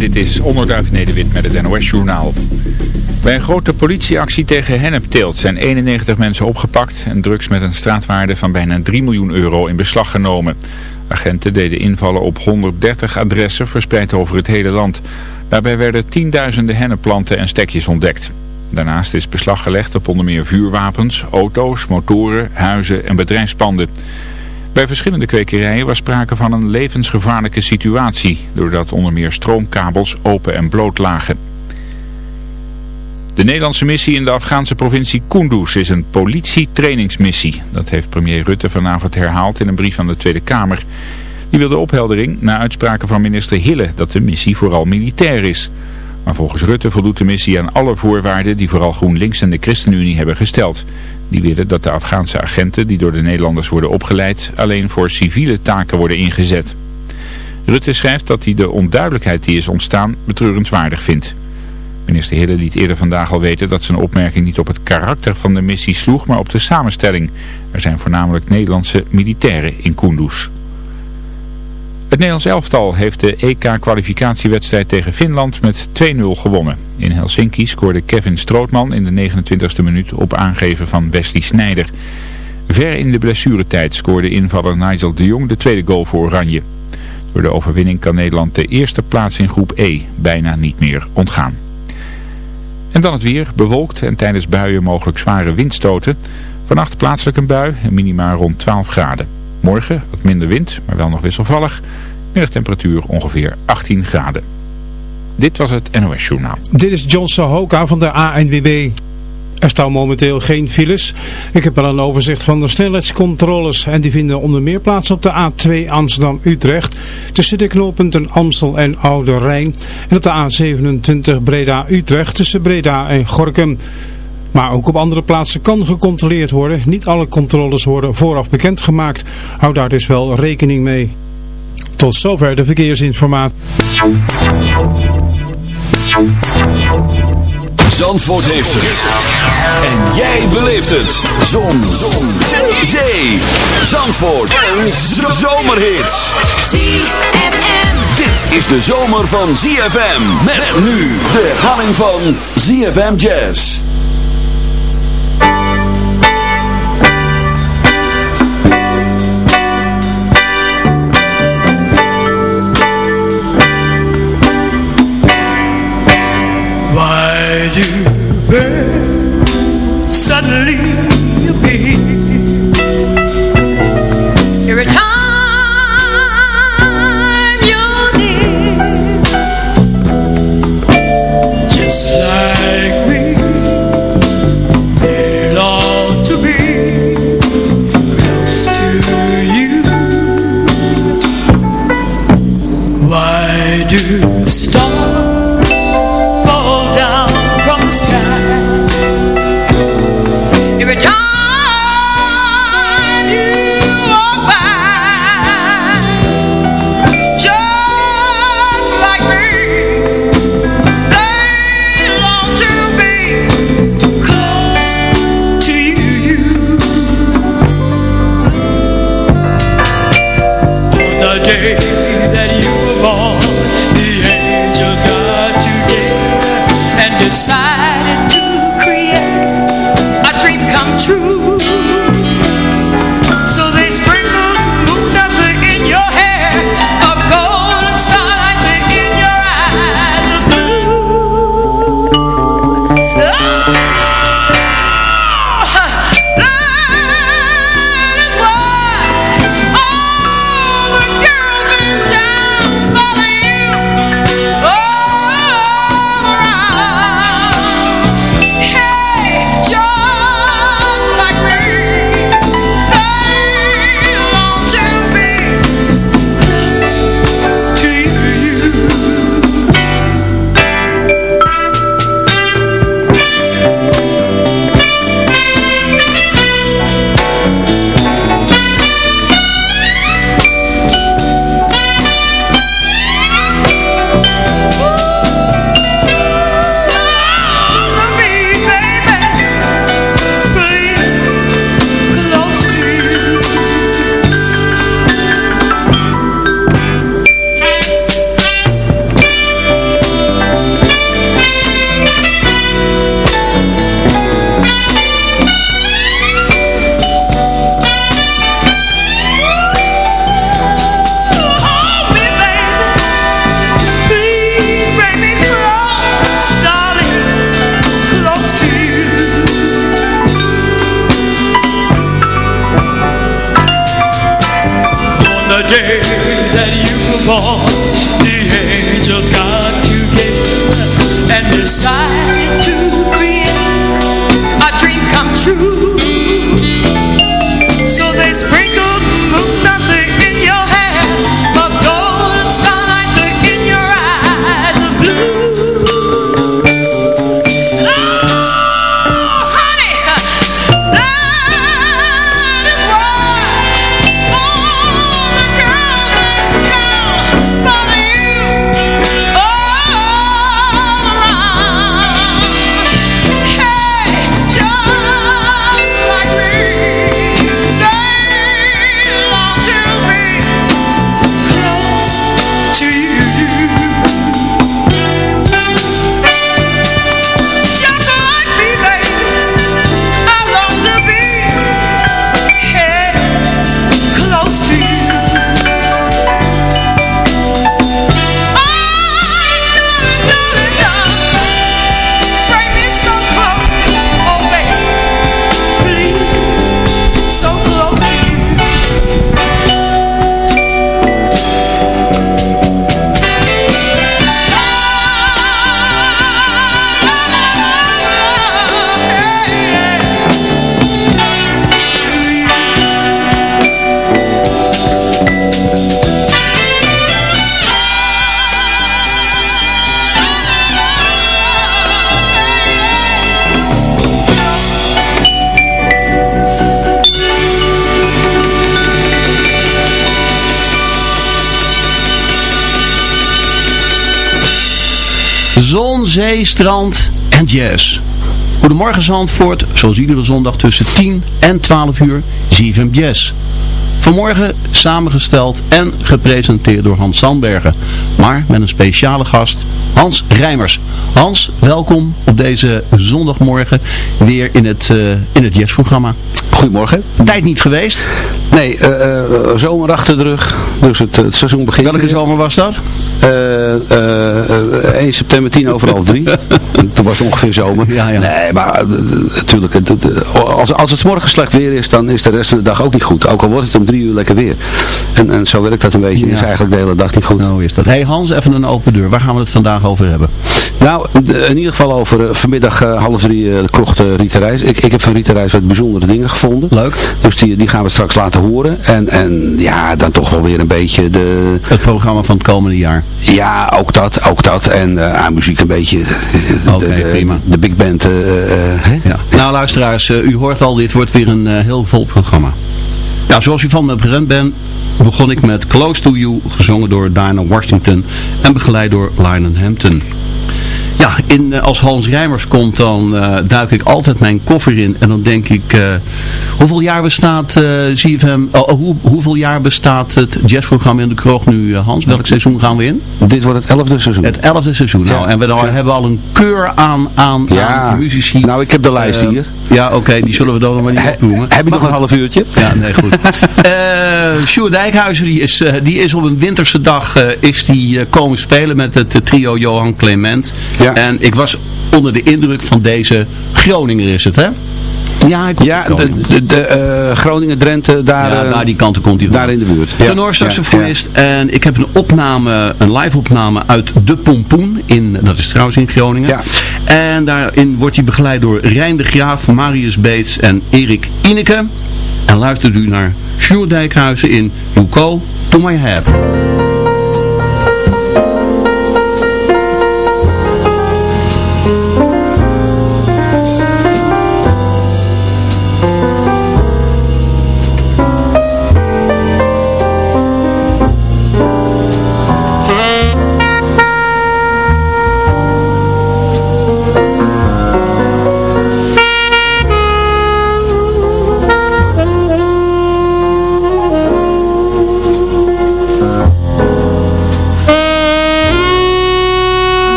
Dit is Onderduif Nederwit met het NOS-journaal. Bij een grote politieactie tegen hennepteelt zijn 91 mensen opgepakt en drugs met een straatwaarde van bijna 3 miljoen euro in beslag genomen. Agenten deden invallen op 130 adressen verspreid over het hele land. Daarbij werden tienduizenden hennepplanten en stekjes ontdekt. Daarnaast is beslag gelegd op onder meer vuurwapens, auto's, motoren, huizen en bedrijfspanden. Bij verschillende kwekerijen was sprake van een levensgevaarlijke situatie, doordat onder meer stroomkabels open en bloot lagen. De Nederlandse missie in de Afghaanse provincie Kunduz is een politietrainingsmissie. Dat heeft premier Rutte vanavond herhaald in een brief aan de Tweede Kamer. Die wilde opheldering na uitspraken van minister Hille dat de missie vooral militair is. Maar volgens Rutte voldoet de missie aan alle voorwaarden die vooral GroenLinks en de ChristenUnie hebben gesteld. Die willen dat de Afghaanse agenten die door de Nederlanders worden opgeleid alleen voor civiele taken worden ingezet. Rutte schrijft dat hij de onduidelijkheid die is ontstaan betreurenswaardig vindt. Minister Hille liet eerder vandaag al weten dat zijn opmerking niet op het karakter van de missie sloeg, maar op de samenstelling. Er zijn voornamelijk Nederlandse militairen in Kunduz. Het Nederlands elftal heeft de EK-kwalificatiewedstrijd tegen Finland met 2-0 gewonnen. In Helsinki scoorde Kevin Strootman in de 29e minuut op aangeven van Wesley Sneijder. Ver in de blessuretijd scoorde invaller Nigel de Jong de tweede goal voor Oranje. Door de overwinning kan Nederland de eerste plaats in groep E bijna niet meer ontgaan. En dan het weer, bewolkt en tijdens buien mogelijk zware windstoten. Vannacht plaatselijk een bui minimaal rond 12 graden. Morgen wat minder wind, maar wel nog wisselvallig. Middagtemperatuur ongeveer 18 graden. Dit was het NOS Journaal. Dit is John Sahoka van de ANWB. Er staan momenteel geen files. Ik heb wel een overzicht van de snelheidscontroles en die vinden onder meer plaats op de A2 Amsterdam-Utrecht tussen de knooppunten Amstel en Oude Rijn en op de A27 Breda-Utrecht tussen Breda en Gorkum. Maar ook op andere plaatsen kan gecontroleerd worden. Niet alle controles worden vooraf bekendgemaakt. Hou daar dus wel rekening mee. Tot zover de verkeersinformatie. Zandvoort heeft het. En jij beleeft het. Zon. Zon. Zee. Zandvoort. Een zomerhit. ZFM. Dit is de zomer van ZFM. Met nu de herhaling van ZFM Jazz. You strand en jazz. Goedemorgen Zandvoort, zoals iedere zondag tussen 10 en 12 uur, ZFM Jazz. Vanmorgen samengesteld en gepresenteerd door Hans Sandbergen. Maar met een speciale gast, Hans Rijmers. Hans, welkom op deze zondagmorgen weer in het, uh, in het jazzprogramma. Goedemorgen. Tijd niet geweest? Nee, uh, uh, zomer achter de rug. Dus het, het seizoen begint. Welke zomer was dat? 1 september, 10 over half 3. Toen was het ongeveer zomer. Ja, ja. Nee, maar natuurlijk, als, als het morgen slecht weer is, dan is de rest van de dag ook niet goed. Ook al wordt het om drie uur lekker weer. En, en zo werkt dat een beetje. Ja. Is eigenlijk de hele dag niet goed. Nou is dat. Hey Hans, even een open deur. Waar gaan we het vandaag over hebben? Nou, in ieder geval over uh, vanmiddag uh, half drie uh, krocht Rita Reis. Ik, ik heb van Rita Reis wat bijzondere dingen gevonden. Leuk. Dus die, die gaan we straks laten horen. En, en ja, dan toch wel weer een beetje de... Het programma van het komende jaar. Ja, ook dat. Ook dat. En aan muziek een beetje okay, de, prima. de big band. hè? Ja. Nou luisteraars, u hoort al, dit wordt weer een heel vol programma. Ja, zoals u van me gewend bent, begon ik met Close to You, gezongen door Diana Washington en begeleid door Lionel Hampton. Ja, in, als Hans Rijmers komt, dan uh, duik ik altijd mijn koffer in. En dan denk ik, uh, hoeveel jaar bestaat uh, ZFM, oh, hoe, hoeveel jaar bestaat het jazzprogramma in de kroeg nu, Hans? Welk seizoen gaan we in? Dit wordt het elfde seizoen. Het elfde seizoen. Ja. Nou, en we dan, hebben al een keur aan, aan, ja. aan muzici. Nou, ik heb de lijst hier. Ja, oké, okay, die zullen we dan nog maar niet opnoemen. Heb je nog een half uurtje? Ja, nee, goed. uh, Sjoerd Dijkhuizen, die is, uh, die is op een winterse dag uh, is die, komen spelen met het trio Johan Clement. Ja. En ik was onder de indruk van deze Groninger is het, hè? Ja, ik ja de, de, de uh, Groningen-Drenthe, daar, ja, daar die kanten komt hij Daar in de buurt. Ja. Tenorsaxofonist. Ja, ja. En ik heb een opname, een live opname uit De Pompoen. In, dat is trouwens in Groningen. Ja. En daarin wordt hij begeleid door Rijn de Graaf, Marius Beets en Erik Ineke. En luistert u naar Sjoerd Dijkhuizen in You Go To My Head.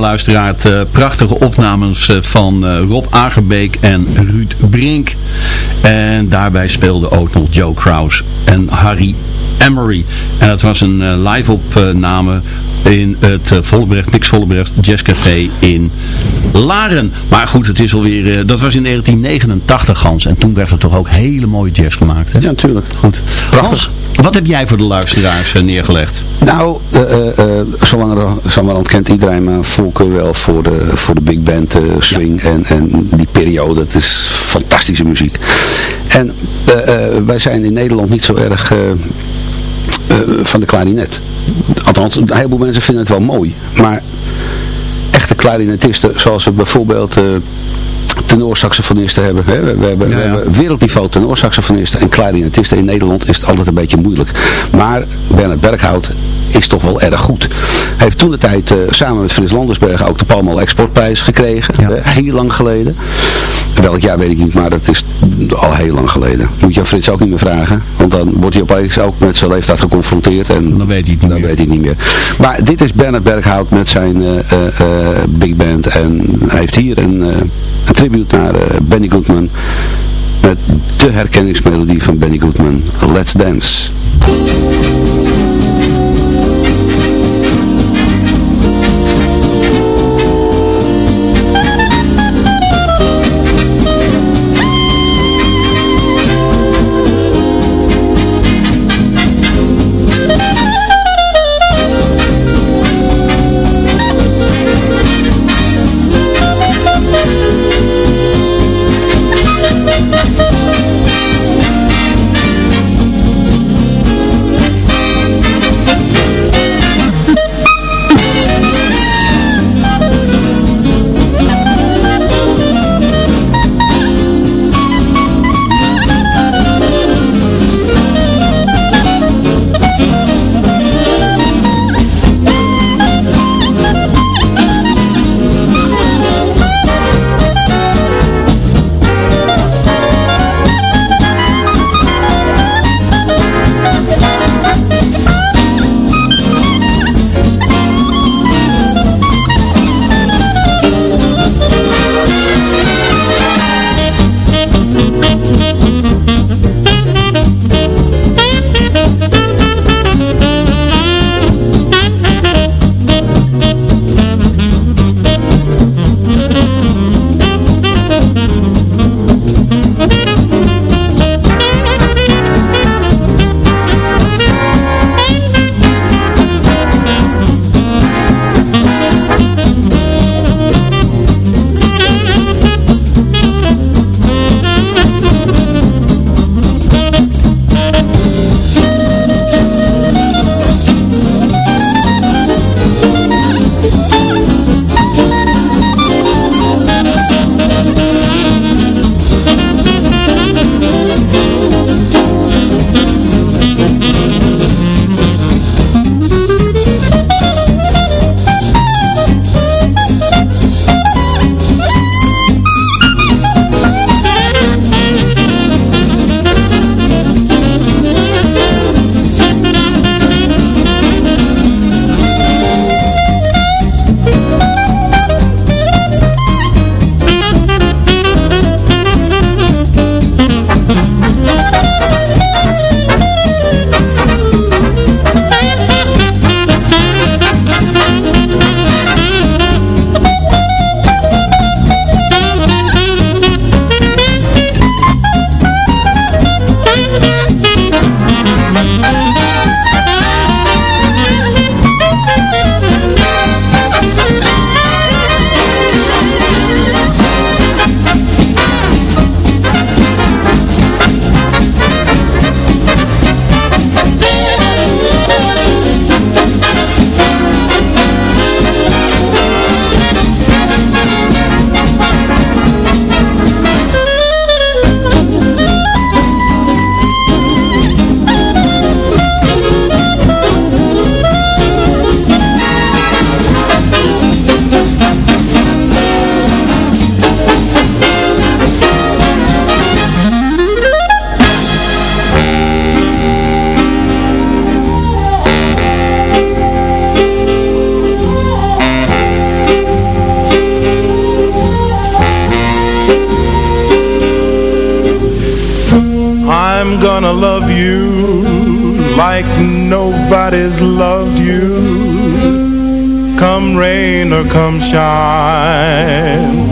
Ja, luisteraar, uh, prachtige opnames uh, van uh, Rob Agerbeek en Ruud Brink. En daarbij speelde ook nog Joe Kraus en Harry Emery. En dat was een live opname in het Vollebrecht, Mix Vollebrecht Jazzcafé in Laren. Maar goed, het is alweer, uh, dat was in 1989 Hans. En toen werd er toch ook hele mooie jazz gemaakt. Hè? Ja, natuurlijk. Goed. Prachtig. Wat heb jij voor de luisteraars uh, neergelegd? Nou, zolang kent iedereen mijn voorkeur wel voor de, voor de big band swing ja. en, en die periode. Het is fantastische muziek. En wij zijn in Nederland niet zo erg van de klarinet. Althans, een heleboel mensen vinden het wel mooi. Maar echte klarinetisten, zoals bijvoorbeeld uh, tenorsaxofonisten hebben. Hè? We, we, hebben, ja, ja. we hebben wereldniveau tenorsaxofonisten en klarinetisten. In Nederland is het altijd een beetje moeilijk. Maar Bernard Berghout is toch wel erg goed. Hij heeft toen de tijd uh, samen met Frits Landersberg ook de Palmal Exportprijs gekregen. Ja. Uh, heel lang geleden. Welk jaar weet ik niet, maar dat is al heel lang geleden. Moet je Frits ook niet meer vragen. Want dan wordt hij opeens ook met zijn leeftijd geconfronteerd. En dan weet hij het niet, dan meer. Weet hij niet meer. Maar dit is Bernard Berghout met zijn uh, big band. En hij heeft hier een, een tribute naar Benny Goodman. Met de herkenningsmelodie van Benny Goodman. Let's Dance. Like nobody's loved you. Come rain or come shine.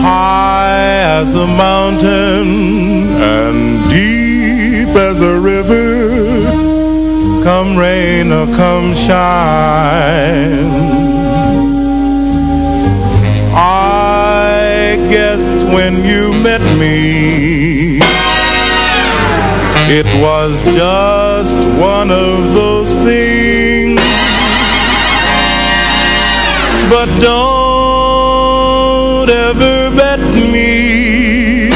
High as a mountain and deep as a river. Come rain or come shine. I guess when you met me It was just one of those things. But don't ever bet me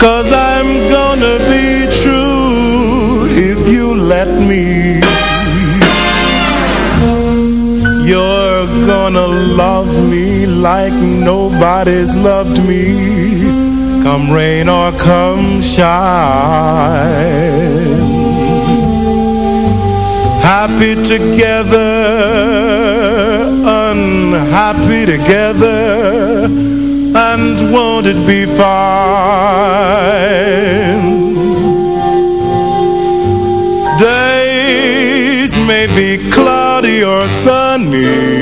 Cause I'm gonna be true if you let me. You're gonna love me like nobody's loved me Come rain or come shine. Happy together, unhappy together And won't it be fine? Days may be cloudy or sunny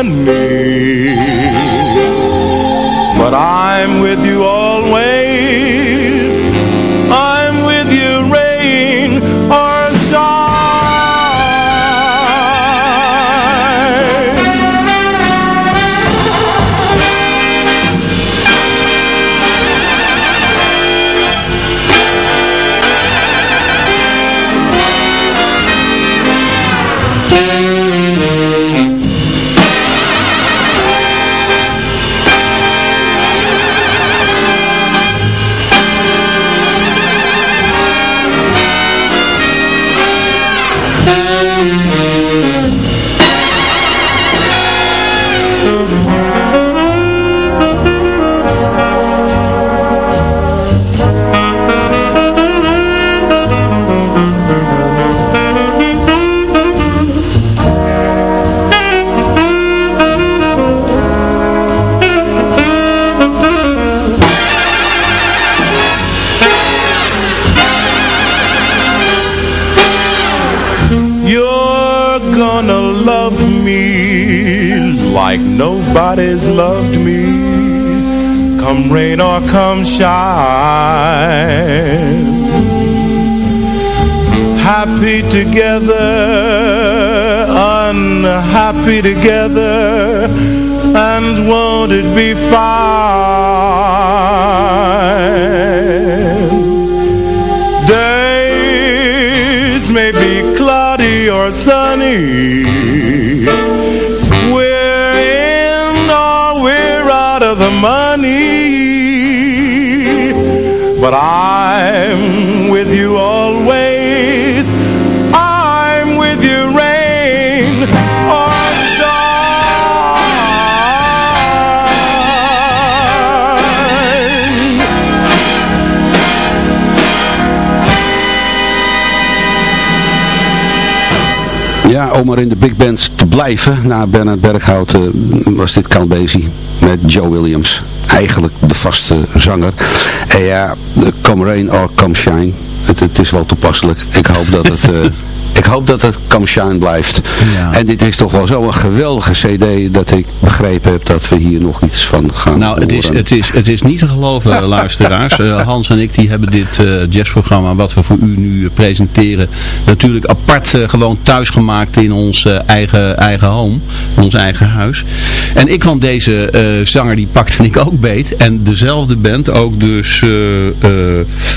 But I'm with you always nobody's loved me. Come rain or come shine. Happy together, unhappy together And won't it be fine? Days may be cloudy or sunny I'm with you always. I'm with you rain or Ja, om maar in de big bands te blijven, na Bernard Berghout eh, was dit Count met Joe Williams. Eigenlijk de vaste zanger. En ja, Come Rain or Come Shine, het, het is wel toepasselijk. Ik hoop dat het... Ik hoop dat het Come Shine blijft. Ja. En dit is toch wel zo'n geweldige cd dat ik begrepen heb dat we hier nog iets van gaan Nou, het is, het, is, het is niet te geloven, luisteraars. Eh, Hans en ik die hebben dit eh, jazzprogramma wat we voor u nu eh, presenteren natuurlijk apart gewoon thuis gemaakt in ons eigen, eigen home, in ons eigen huis. En ik kwam deze zanger, die pakte ik ook beet. En dezelfde band, ook dus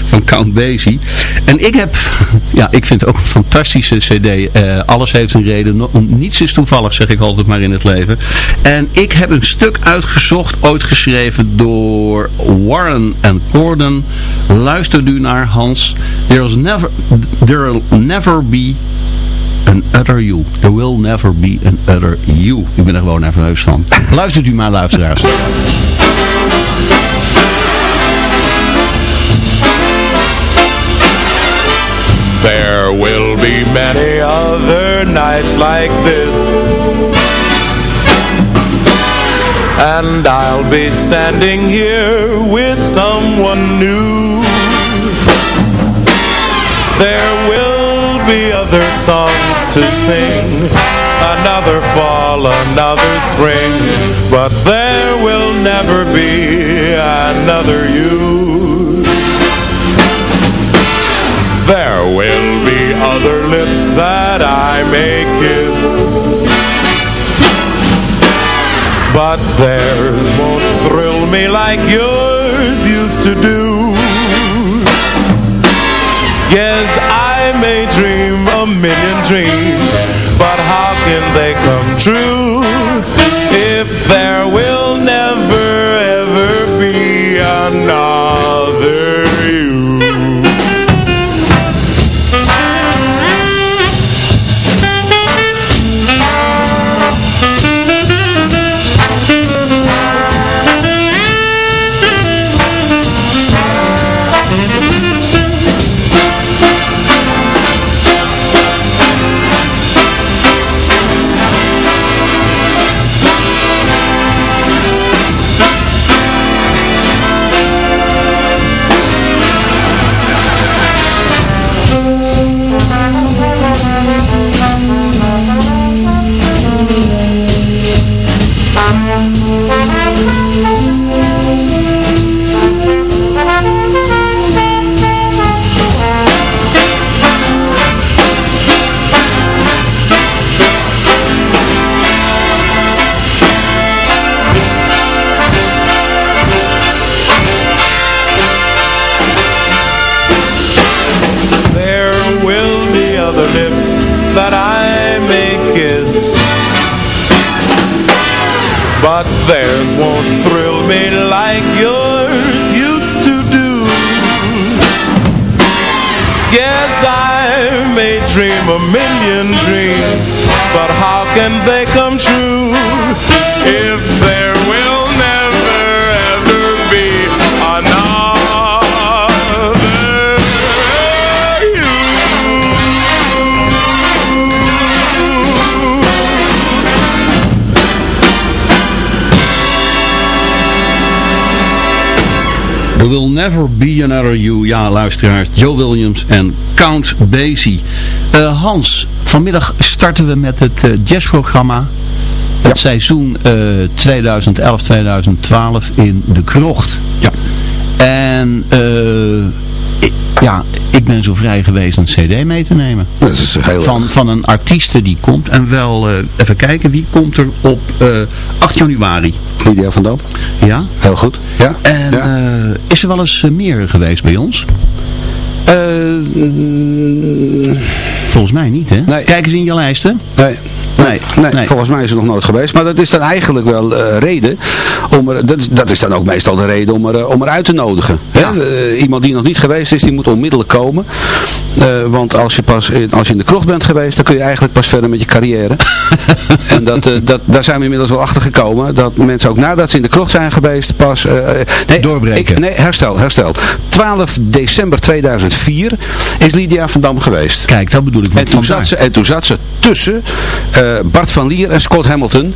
van Count Basie. En ik heb, ja, ik vind het ook een fantastische cd. Eh, alles heeft een reden. Niets is toevallig, zeg ik altijd maar in het leven. En ik heb een stuk uitgezocht, ooit geschreven door Warren and Gordon. Luister u naar Hans. There's never, there'll never be an other you. There will never be an other you. Ik ben er gewoon nerveus van. Luistert u maar, luisteraars. There nights like this. And I'll be standing here with someone new. There will be other songs to sing Another fall, another spring But there will never be another you other lips that I may kiss. But theirs won't thrill me like yours used to do. Yes, I may dream a million dreams But how can they come true If there will never ever be another that I may kiss. But theirs won't thrill me like yours used to do. Yes, I may dream a million dreams But how can they come true If they Will Never Be Another You. Ja, luisteraars. Joe Williams en Count Basie. Uh, Hans, vanmiddag starten we met het uh, jazzprogramma. Het seizoen 2011-2012 eh, in de krocht. Ja. En ja, ik ben zo vrij geweest een cd mee te nemen. Dat is heel van, van een artieste die komt. En wel, even kijken, wie komt er op 8 januari? Lydia van Dam. Ja. Heel goed. Ja. En ja. Uh, is er wel eens meer geweest bij ons? Uh, Volgens mij niet, hè? Nee. Kijk eens in je lijsten. Nee. Nee, nee, volgens mij is het nog nooit geweest. Maar dat is dan eigenlijk wel uh, reden. Om er, dat, is, dat is dan ook meestal de reden om, er, om eruit te nodigen. Ja. Uh, iemand die nog niet geweest is, die moet onmiddellijk komen. Uh, want als je, pas in, als je in de krocht bent geweest, dan kun je eigenlijk pas verder met je carrière. en dat, dat, daar zijn we inmiddels wel achter gekomen. Dat mensen ook nadat ze in de krocht zijn geweest, pas... nee, Doorbreken. Ik, nee, herstel, herstel. 12 december 2004 is Lydia van Dam geweest. Kijk, dat bedoel ik. En toen, zat ze, en toen zat ze tussen Bart van Lier en Scott Hamilton.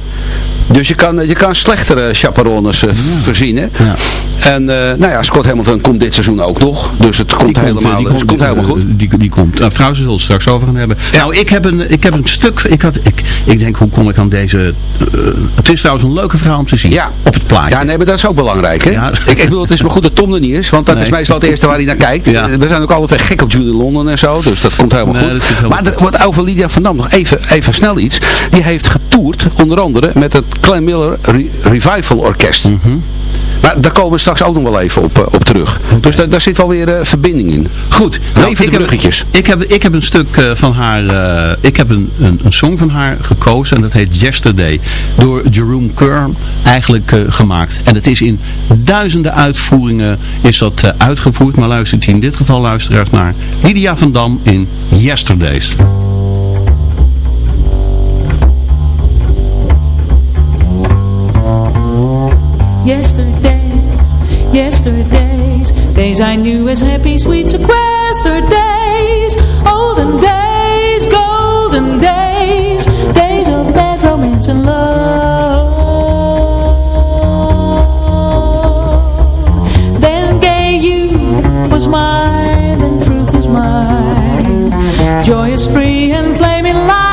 Dus je kan, je kan slechtere chaperones uh, ja. En uh, nou ja, Scott Hamilton komt dit seizoen ook nog. Dus het komt, helemaal, komt, het komt helemaal goed. Die, die komt. Uh, trouwens, we zullen het straks over gaan hebben. Ja. Nou, ik heb een, ik heb een stuk. Ik, had, ik, ik denk, hoe kom ik aan deze... het is trouwens een leuke verhaal om te zien. Ja. Op het plaatje. Ja, nee, maar dat is ook belangrijk. Hè? Ja. Ik, ik bedoel, het is maar goed dat Tom er niet is. Want dat nee. is meestal het eerste waar hij naar kijkt. We zijn ook altijd gek op Judy London en zo. Dus dat komt helemaal nee, goed. Helemaal maar er, wat over Lydia van Dam nog even, even snel iets. Die heeft getoerd, onder andere, met het Clem Miller Re Revival Orkest. Mm -hmm. Maar daar komen we straks ook nog wel even op, uh, op terug. Okay. Dus daar, daar zit wel weer uh, verbinding in. Goed. Nou, even de bruggetjes. Heb, ik, heb, ik heb een stuk uh, van haar, ik heb een, een, een, song van haar gekozen en dat heet Yesterday. Door Jerome Kern eigenlijk gemaakt. En het is in duizenden uitvoeringen is dat uitgevoerd. Maar luistert u in dit geval luisteraars naar Lydia van Dam in Yesterdays. yesterdays, yesterdays, days I knew as happy, sweet sequester days, olden days, golden days, days of bad romance and love. Then gay youth was mine, and truth was mine, joyous, free, and flaming light.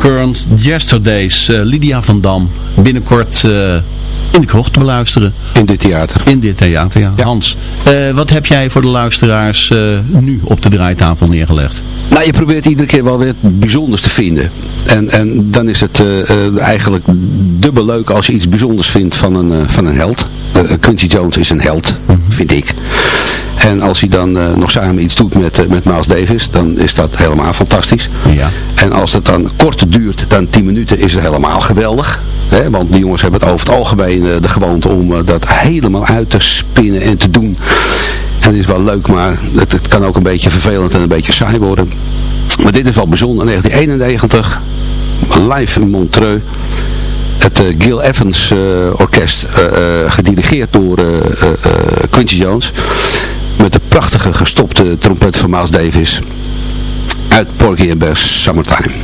Kearns, Yesterdays, eh, Lydia van Dam. Binnenkort eh, in de krocht te beluisteren. In dit theater. In dit theater, ja. Ja. Hans, eh, wat heb jij voor de luisteraars nu op de draaitafel neergelegd? Nou, je probeert iedere keer wel weer het bijzonders te vinden. En, en dan is het eigenlijk dubbel leuk als je iets bijzonders vindt van een, van een held. Quincy Jones is een held, vind ik. En als hij dan eh, nog samen iets doet met, eh, met Miles Davis, dan is dat helemaal fantastisch. Ja. En als het dan kort duurt dan 10 minuten, is het helemaal geweldig. Hè? Want die jongens hebben het over het algemeen eh, de gewoonte om dat helemaal uit te spinnen en te doen. En het is wel leuk, maar het, het kan ook een beetje vervelend en een beetje saai worden. Maar dit is wel bijzonder. 1991, live in Montreux het Gil Evans orkest, gedirigeerd door Quincy Jones met de prachtige gestopte trompet van Miles Davis uit Porky and Bess Summertime.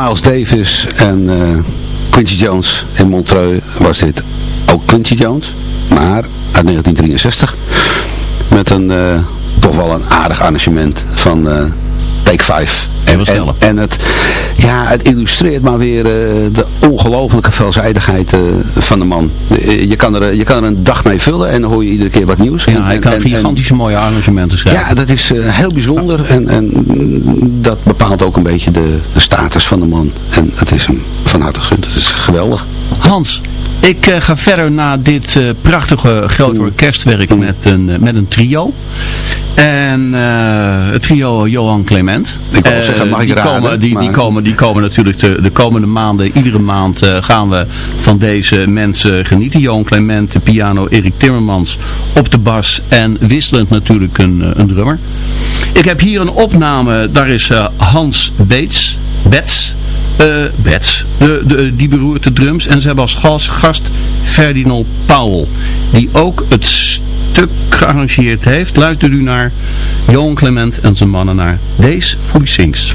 Miles Davis en Quincy Jones in Montreux was dit ook Quincy Jones. Maar uit 1963. Met een toch wel een aardig arrangement van Take 5. En, en, en, het, ja, het illustreert maar weer uh, de ongelofelijke veelzijdigheid uh, van de man. je, kan er, je kan er een dag mee vullen en dan hoor je iedere keer wat nieuws. Ja, hij kan gigantische mooie arrangementen schrijven. Ja, dat is heel bijzonder en, en dat bepaalt ook een beetje de, de status van de man. En het is hem van harte gegund. Het is geweldig. Hans, ik uh, ga verder naar dit uh, prachtige grote orkestwerk met een, uh, met een trio. En het trio Johan Clement. Ik wil zeggen, mag ik die raden? Komen, die, maar... die, komen, die komen natuurlijk de, de komende maanden, iedere maand gaan we van deze mensen genieten. Johan Clement, de piano, Erik Timmermans op de bas en wisselend natuurlijk een, een drummer. Ik heb hier een opname, daar is Hans Beets, Bets uh, Bets, de, de, die beroert de drums. En ze hebben als gast, gast Ferdinand Powell, die ook het stuk gearrangeerd heeft. Luistert u naar Johan Clement en zijn mannen naar Fully Sings.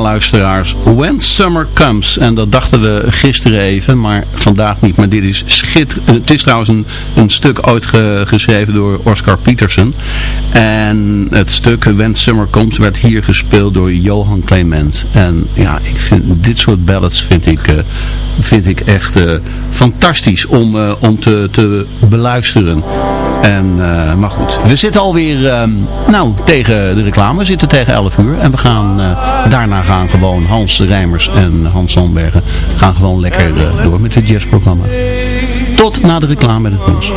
Luisteraars. When Summer Comes. En dat dachten we gisteren even, maar vandaag niet. Maar dit is schitterend. Het is trouwens een, een stuk ooit geschreven door Oscar Peterson. En het stuk When Summer Comes werd hier gespeeld door Johan Clement. En ja, ik vind dit soort ballads vind ik, uh, vind ik echt uh, fantastisch om, uh, om te, te beluisteren. En, uh, maar goed, we zitten alweer uh, nou, tegen de reclame. We zitten tegen 11 uur. En we gaan uh, daarna gaan gewoon Hans Rijmers en Hans Zandbergen gaan gewoon lekker door met het jazzprogramma. Tot na de reclame met het nieuws.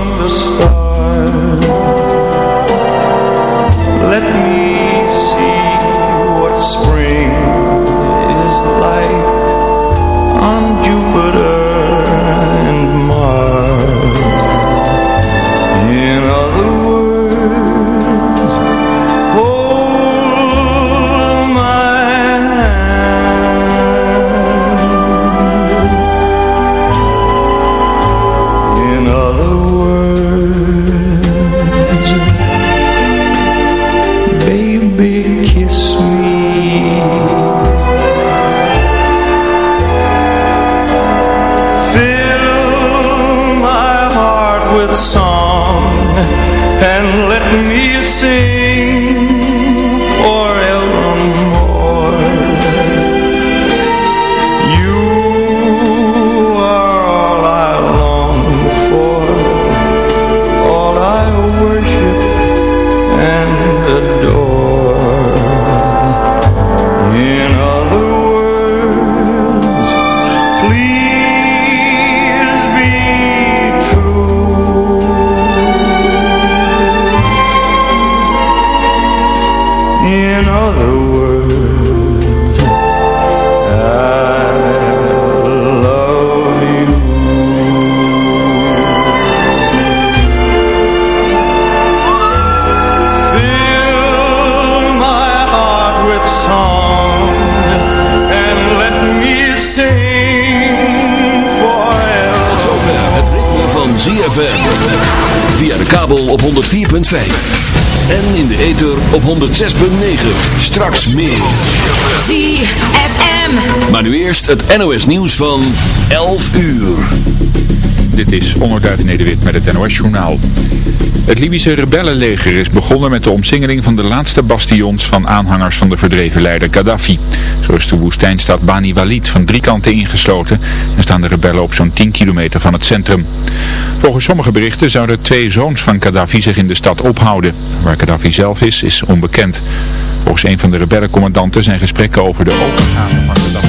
En in de ether op 106.9. Straks meer. ZFM. Maar nu eerst het NOS nieuws van 11 uur. Dit is Onderduif Nederwit met het NOS journaal. Het Libische rebellenleger is begonnen met de omsingeling van de laatste bastions van aanhangers van de verdreven leider Gaddafi. Zo is de woestijnstad Bani Walid van drie kanten ingesloten en staan de rebellen op zo'n 10 kilometer van het centrum. Volgens sommige berichten zouden twee zoons van Gaddafi zich in de stad ophouden. Waar Gaddafi zelf is, is onbekend. Volgens een van de rebellencommandanten zijn gesprekken over de overgave van Gaddafi.